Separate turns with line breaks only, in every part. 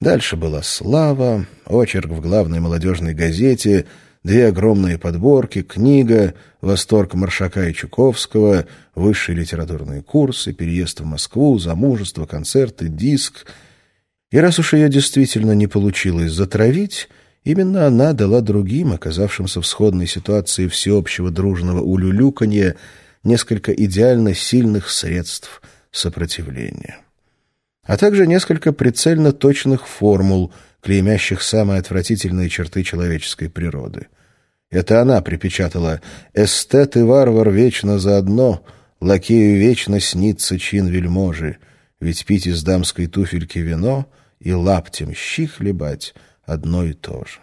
Дальше была слава, очерк в главной молодежной газете, две огромные подборки, книга, восторг Маршака и Чуковского, высшие литературные курсы, переезд в Москву, замужество, концерты, диск. И раз уж ее действительно не получилось затравить, именно она дала другим, оказавшимся в сходной ситуации всеобщего дружного улюлюканья, несколько идеально сильных средств сопротивления а также несколько прицельно точных формул, клеймящих самые отвратительные черты человеческой природы. Это она припечатала «Эстет и варвар вечно заодно, лакею вечно снится чин вельможи, ведь пить из дамской туфельки вино и лаптем щи хлебать одно и то же».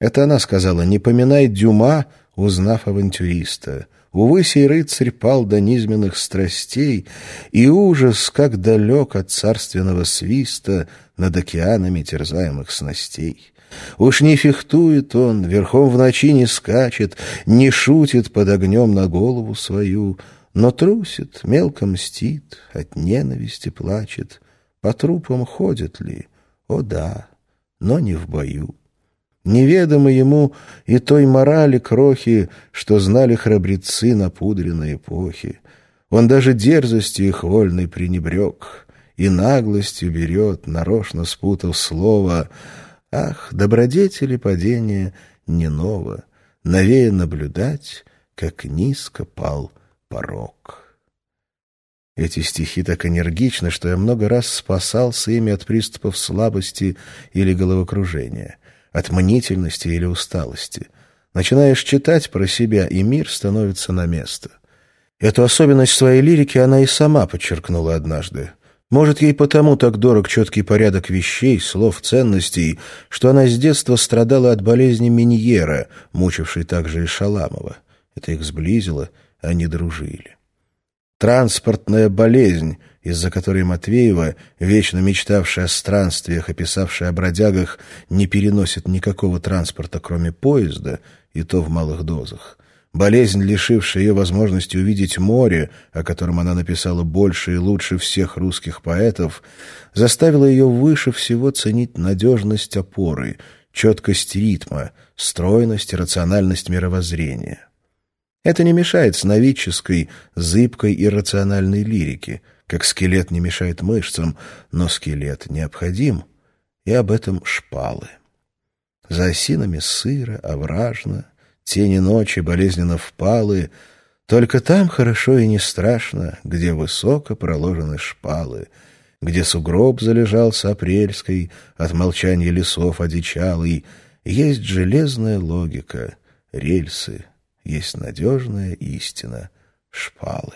Это она сказала «Не поминай Дюма, узнав авантюриста». Увы, сей рыцарь пал до низменных страстей, и ужас, как далек от царственного свиста над океанами терзаемых снастей. Уж не фехтует он, верхом в ночи не скачет, не шутит под огнем на голову свою, но трусит, мелко мстит, от ненависти плачет. По трупам ходят ли? О да, но не в бою. Неведомо ему и той морали крохи, что знали храбрецы напудренной эпохи. Он даже дерзостью их вольной пренебрег и наглостью берет, нарочно спутав слово. Ах, добродетели падения не ново, новее наблюдать, как низко пал порог. Эти стихи так энергичны, что я много раз спасался ими от приступов слабости или головокружения — от мнительности или усталости. Начинаешь читать про себя, и мир становится на место. Эту особенность своей лирики она и сама подчеркнула однажды. Может, ей потому так дорог четкий порядок вещей, слов, ценностей, что она с детства страдала от болезни Миньера, мучившей также и Шаламова. Это их сблизило, они дружили. Транспортная болезнь, из-за которой Матвеева, вечно мечтавшая о странствиях и писавшая о бродягах, не переносит никакого транспорта, кроме поезда, и то в малых дозах. Болезнь, лишившая ее возможности увидеть море, о котором она написала больше и лучше всех русских поэтов, заставила ее выше всего ценить надежность опоры, четкость ритма, стройность и рациональность мировоззрения. Это не мешает сновидческой, зыбкой и рациональной лирике — как скелет не мешает мышцам, но скелет необходим, и об этом шпалы. За осинами сыро, овражно, тени ночи болезненно впалы, только там хорошо и не страшно, где высоко проложены шпалы, где сугроб залежался апрельской, от молчания лесов одичалый, есть железная логика, рельсы, есть надежная истина, шпалы.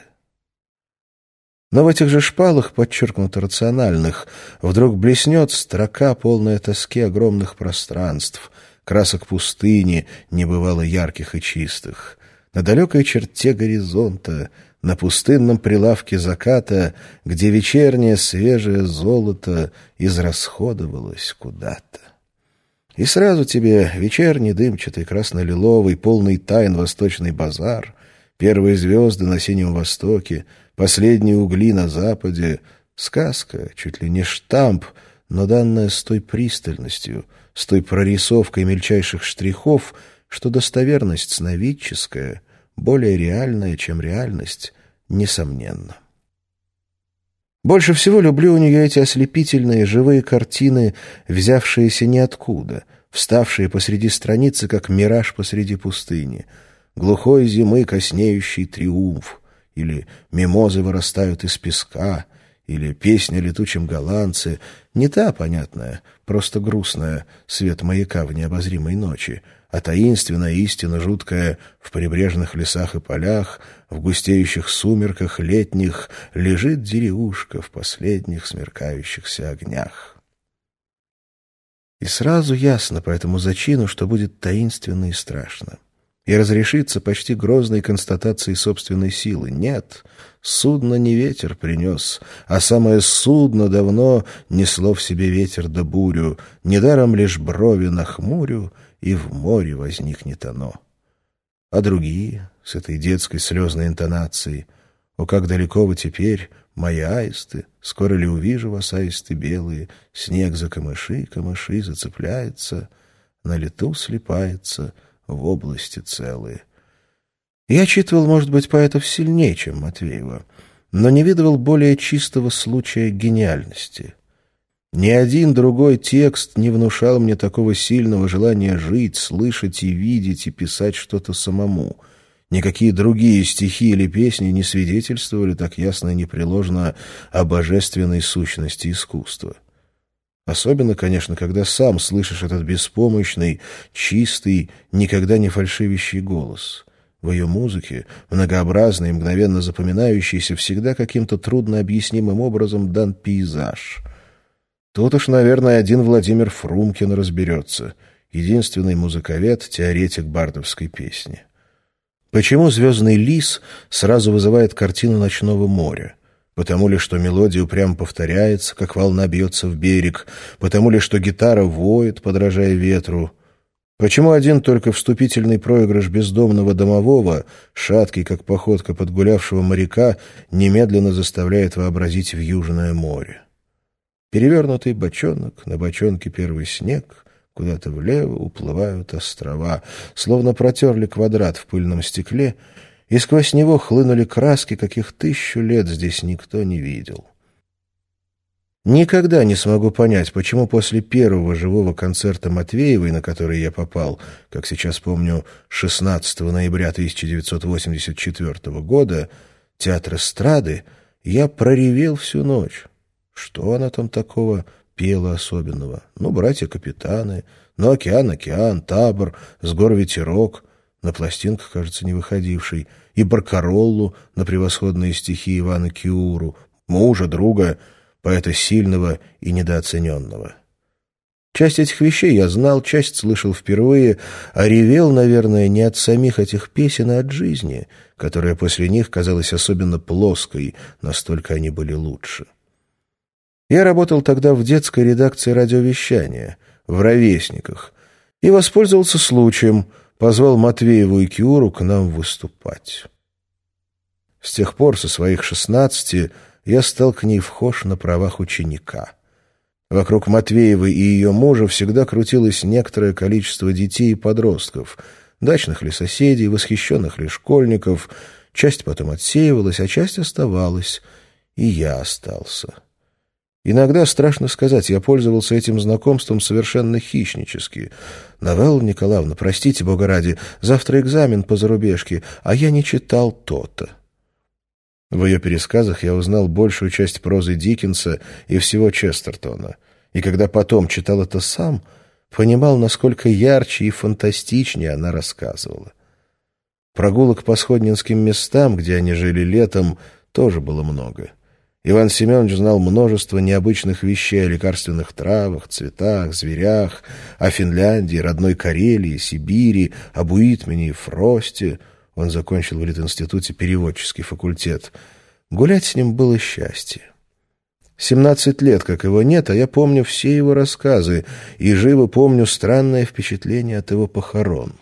Но в этих же шпалах, подчеркнуто рациональных, вдруг блеснет строка, полная тоски огромных пространств, красок пустыни, небывало ярких и чистых. На далекой черте горизонта, на пустынном прилавке заката, где вечернее свежее золото израсходовалось куда-то. И сразу тебе вечерний дымчатый красно-лиловый, полный тайн восточный базар, первые звезды на синем востоке — последние угли на западе. Сказка, чуть ли не штамп, но данная с той пристальностью, с той прорисовкой мельчайших штрихов, что достоверность сновидческая, более реальная, чем реальность, несомненно. Больше всего люблю у нее эти ослепительные живые картины, взявшиеся ниоткуда, вставшие посреди страницы, как мираж посреди пустыни, глухой зимы коснеющий триумф, или «Мимозы вырастают из песка», или «Песня летучем голландце», не та, понятная, просто грустная, свет маяка в необозримой ночи, а таинственная истина жуткая в прибрежных лесах и полях, в густеющих сумерках летних лежит деревушка в последних смеркающихся огнях. И сразу ясно по этому зачину, что будет таинственно и страшно и разрешиться почти грозной констатацией собственной силы. Нет, судно не ветер принес, а самое судно давно несло в себе ветер да бурю, недаром лишь брови нахмурю, и в море возникнет оно. А другие, с этой детской слезной интонацией, о, как далеко вы теперь, мои аисты, скоро ли увижу вас, аисты белые, снег за камыши, камыши зацепляется, на лету слепается, в области целые. Я читывал, может быть, поэтов сильнее, чем Матвеева, но не видывал более чистого случая гениальности. Ни один другой текст не внушал мне такого сильного желания жить, слышать и видеть и писать что-то самому — Никакие другие стихи или песни не свидетельствовали так ясно и непреложно о божественной сущности искусства. Особенно, конечно, когда сам слышишь этот беспомощный, чистый, никогда не фальшивящий голос. В ее музыке, многообразный мгновенно запоминающийся, всегда каким-то трудно объяснимым образом дан пейзаж. Тут уж, наверное, один Владимир Фрумкин разберется, единственный музыковед, теоретик бардовской песни. Почему «Звездный лис» сразу вызывает картину ночного моря? Потому ли, что мелодия упрямо повторяется, как волна бьется в берег? Потому ли, что гитара воет, подражая ветру? Почему один только вступительный проигрыш бездомного домового, шаткий, как походка подгулявшего моряка, немедленно заставляет вообразить в Южное море? Перевернутый бочонок, на бочонке первый снег — Куда-то влево уплывают острова, словно протерли квадрат в пыльном стекле, и сквозь него хлынули краски, каких тысячу лет здесь никто не видел. Никогда не смогу понять, почему после первого живого концерта Матвеевой, на который я попал, как сейчас помню, 16 ноября 1984 года, театр эстрады, я проревел всю ночь. Что она там такого пела особенного. Ну, братья-капитаны, ну, океан-океан, табор, с гор ветерок, на пластинках, кажется, не выходивший, и Баркароллу на превосходные стихи Ивана Киуру, мужа, друга, поэта сильного и недооцененного. Часть этих вещей я знал, часть слышал впервые, а ревел, наверное, не от самих этих песен, а от жизни, которая после них казалась особенно плоской, настолько они были лучше. Я работал тогда в детской редакции радиовещания, в «Ровесниках», и воспользовался случаем, позвал Матвееву и Киуру к нам выступать. С тех пор, со своих шестнадцати, я стал к ней вхож на правах ученика. Вокруг Матвеевой и ее мужа всегда крутилось некоторое количество детей и подростков, дачных ли соседей, восхищенных ли школьников, часть потом отсеивалась, а часть оставалась, и я остался. Иногда, страшно сказать, я пользовался этим знакомством совершенно хищнически. «Новелла Николаевна, простите, бога ради, завтра экзамен по зарубежке, а я не читал то-то». В ее пересказах я узнал большую часть прозы Диккенса и всего Честертона. И когда потом читал это сам, понимал, насколько ярче и фантастичнее она рассказывала. Прогулок по сходнинским местам, где они жили летом, тоже было много. Иван Семенович знал множество необычных вещей о лекарственных травах, цветах, зверях, о Финляндии, родной Карелии, Сибири, об Уитмене и Фросте. Он закончил в Литинституте переводческий факультет. Гулять с ним было счастье. Семнадцать лет, как его нет, а я помню все его рассказы и живо помню странное впечатление от его похорон.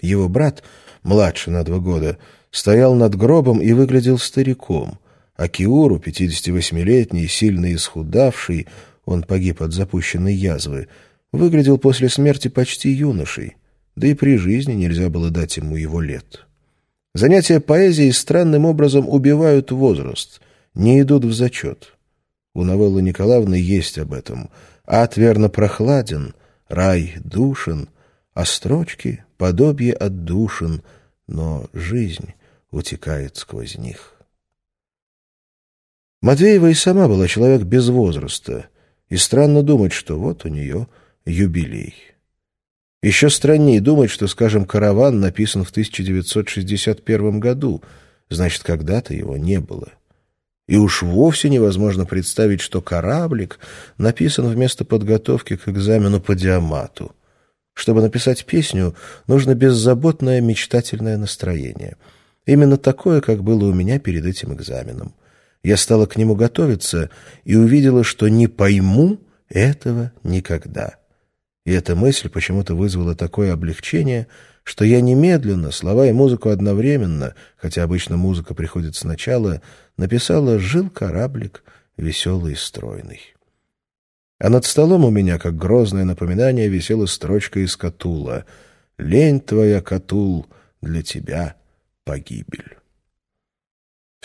Его брат, младше на два года, стоял над гробом и выглядел стариком — а Киуру, 58-летний, сильно исхудавший, он погиб от запущенной язвы, выглядел после смерти почти юношей, да и при жизни нельзя было дать ему его лет. Занятия поэзией странным образом убивают возраст, не идут в зачет. У новеллы Николаевны есть об этом. Ад верно прохладен, рай душен, а строчки — подобие отдушин, но жизнь утекает сквозь них. Матвеева и сама была человек без возраста, и странно думать, что вот у нее юбилей. Еще страннее думать, что, скажем, «Караван» написан в 1961 году, значит, когда-то его не было. И уж вовсе невозможно представить, что «Кораблик» написан вместо подготовки к экзамену по диамату. Чтобы написать песню, нужно беззаботное мечтательное настроение. Именно такое, как было у меня перед этим экзаменом. Я стала к нему готовиться и увидела, что не пойму этого никогда. И эта мысль почему-то вызвала такое облегчение, что я немедленно, слова и музыку одновременно, хотя обычно музыка приходит сначала, написала «Жил кораблик, веселый и стройный». А над столом у меня, как грозное напоминание, висела строчка из Катула «Лень твоя, Катул, для тебя погибель».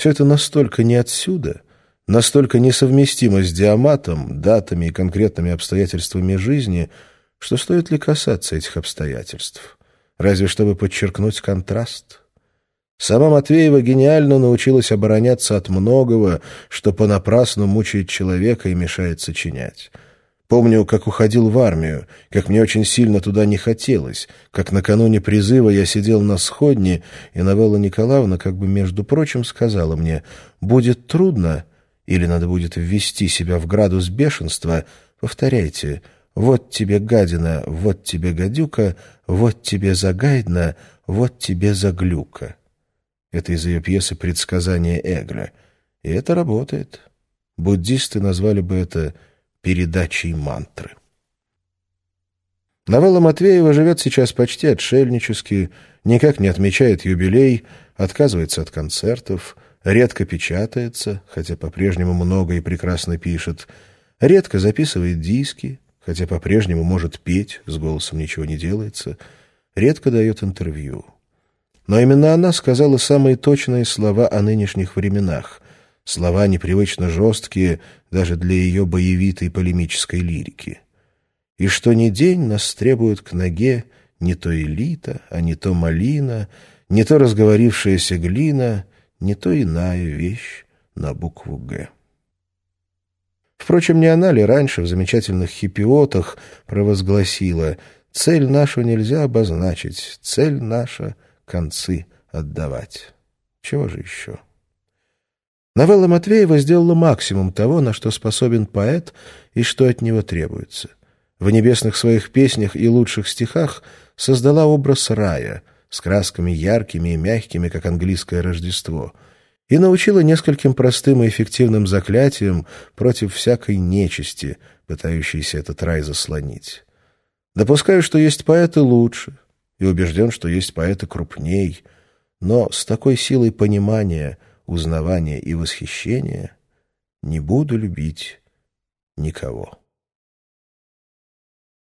Все это настолько не отсюда — настолько несовместимо с диаматом, датами и конкретными обстоятельствами жизни, что стоит ли касаться этих обстоятельств? Разве чтобы подчеркнуть контраст? Сама Матвеева гениально научилась обороняться от многого, что понапрасну мучает человека и мешает сочинять. Помню, как уходил в армию, как мне очень сильно туда не хотелось, как накануне призыва я сидел на сходне, и Новелла Николаевна как бы, между прочим, сказала мне, «Будет трудно, или надо будет ввести себя в градус бешенства, повторяйте «Вот тебе гадина, вот тебе гадюка, вот тебе загайдна, вот тебе заглюка». Это из ее пьесы «Предсказание Эгра». И это работает. Буддисты назвали бы это передачей мантры. Новелла Матвеева живет сейчас почти отшельнически, никак не отмечает юбилей, отказывается от концертов — редко печатается, хотя по-прежнему много и прекрасно пишет, редко записывает диски, хотя по-прежнему может петь, с голосом ничего не делается, редко дает интервью. Но именно она сказала самые точные слова о нынешних временах, слова непривычно жесткие даже для ее боевитой полемической лирики. И что ни день нас требует к ноге не то элита, а не то малина, не то разговорившаяся глина — не то иная вещь на букву «Г». Впрочем, не она ли раньше в замечательных хипиотах провозгласила «Цель нашу нельзя обозначить, цель наша — концы отдавать». Чего же еще? Новелла Матвеева сделала максимум того, на что способен поэт и что от него требуется. В небесных своих песнях и лучших стихах создала образ рая, с красками яркими и мягкими, как английское Рождество, и научила нескольким простым и эффективным заклятиям против всякой нечисти, пытающейся этот рай заслонить. Допускаю, что есть поэты лучше, и убежден, что есть поэты крупней, но с такой силой понимания, узнавания и восхищения не буду любить никого.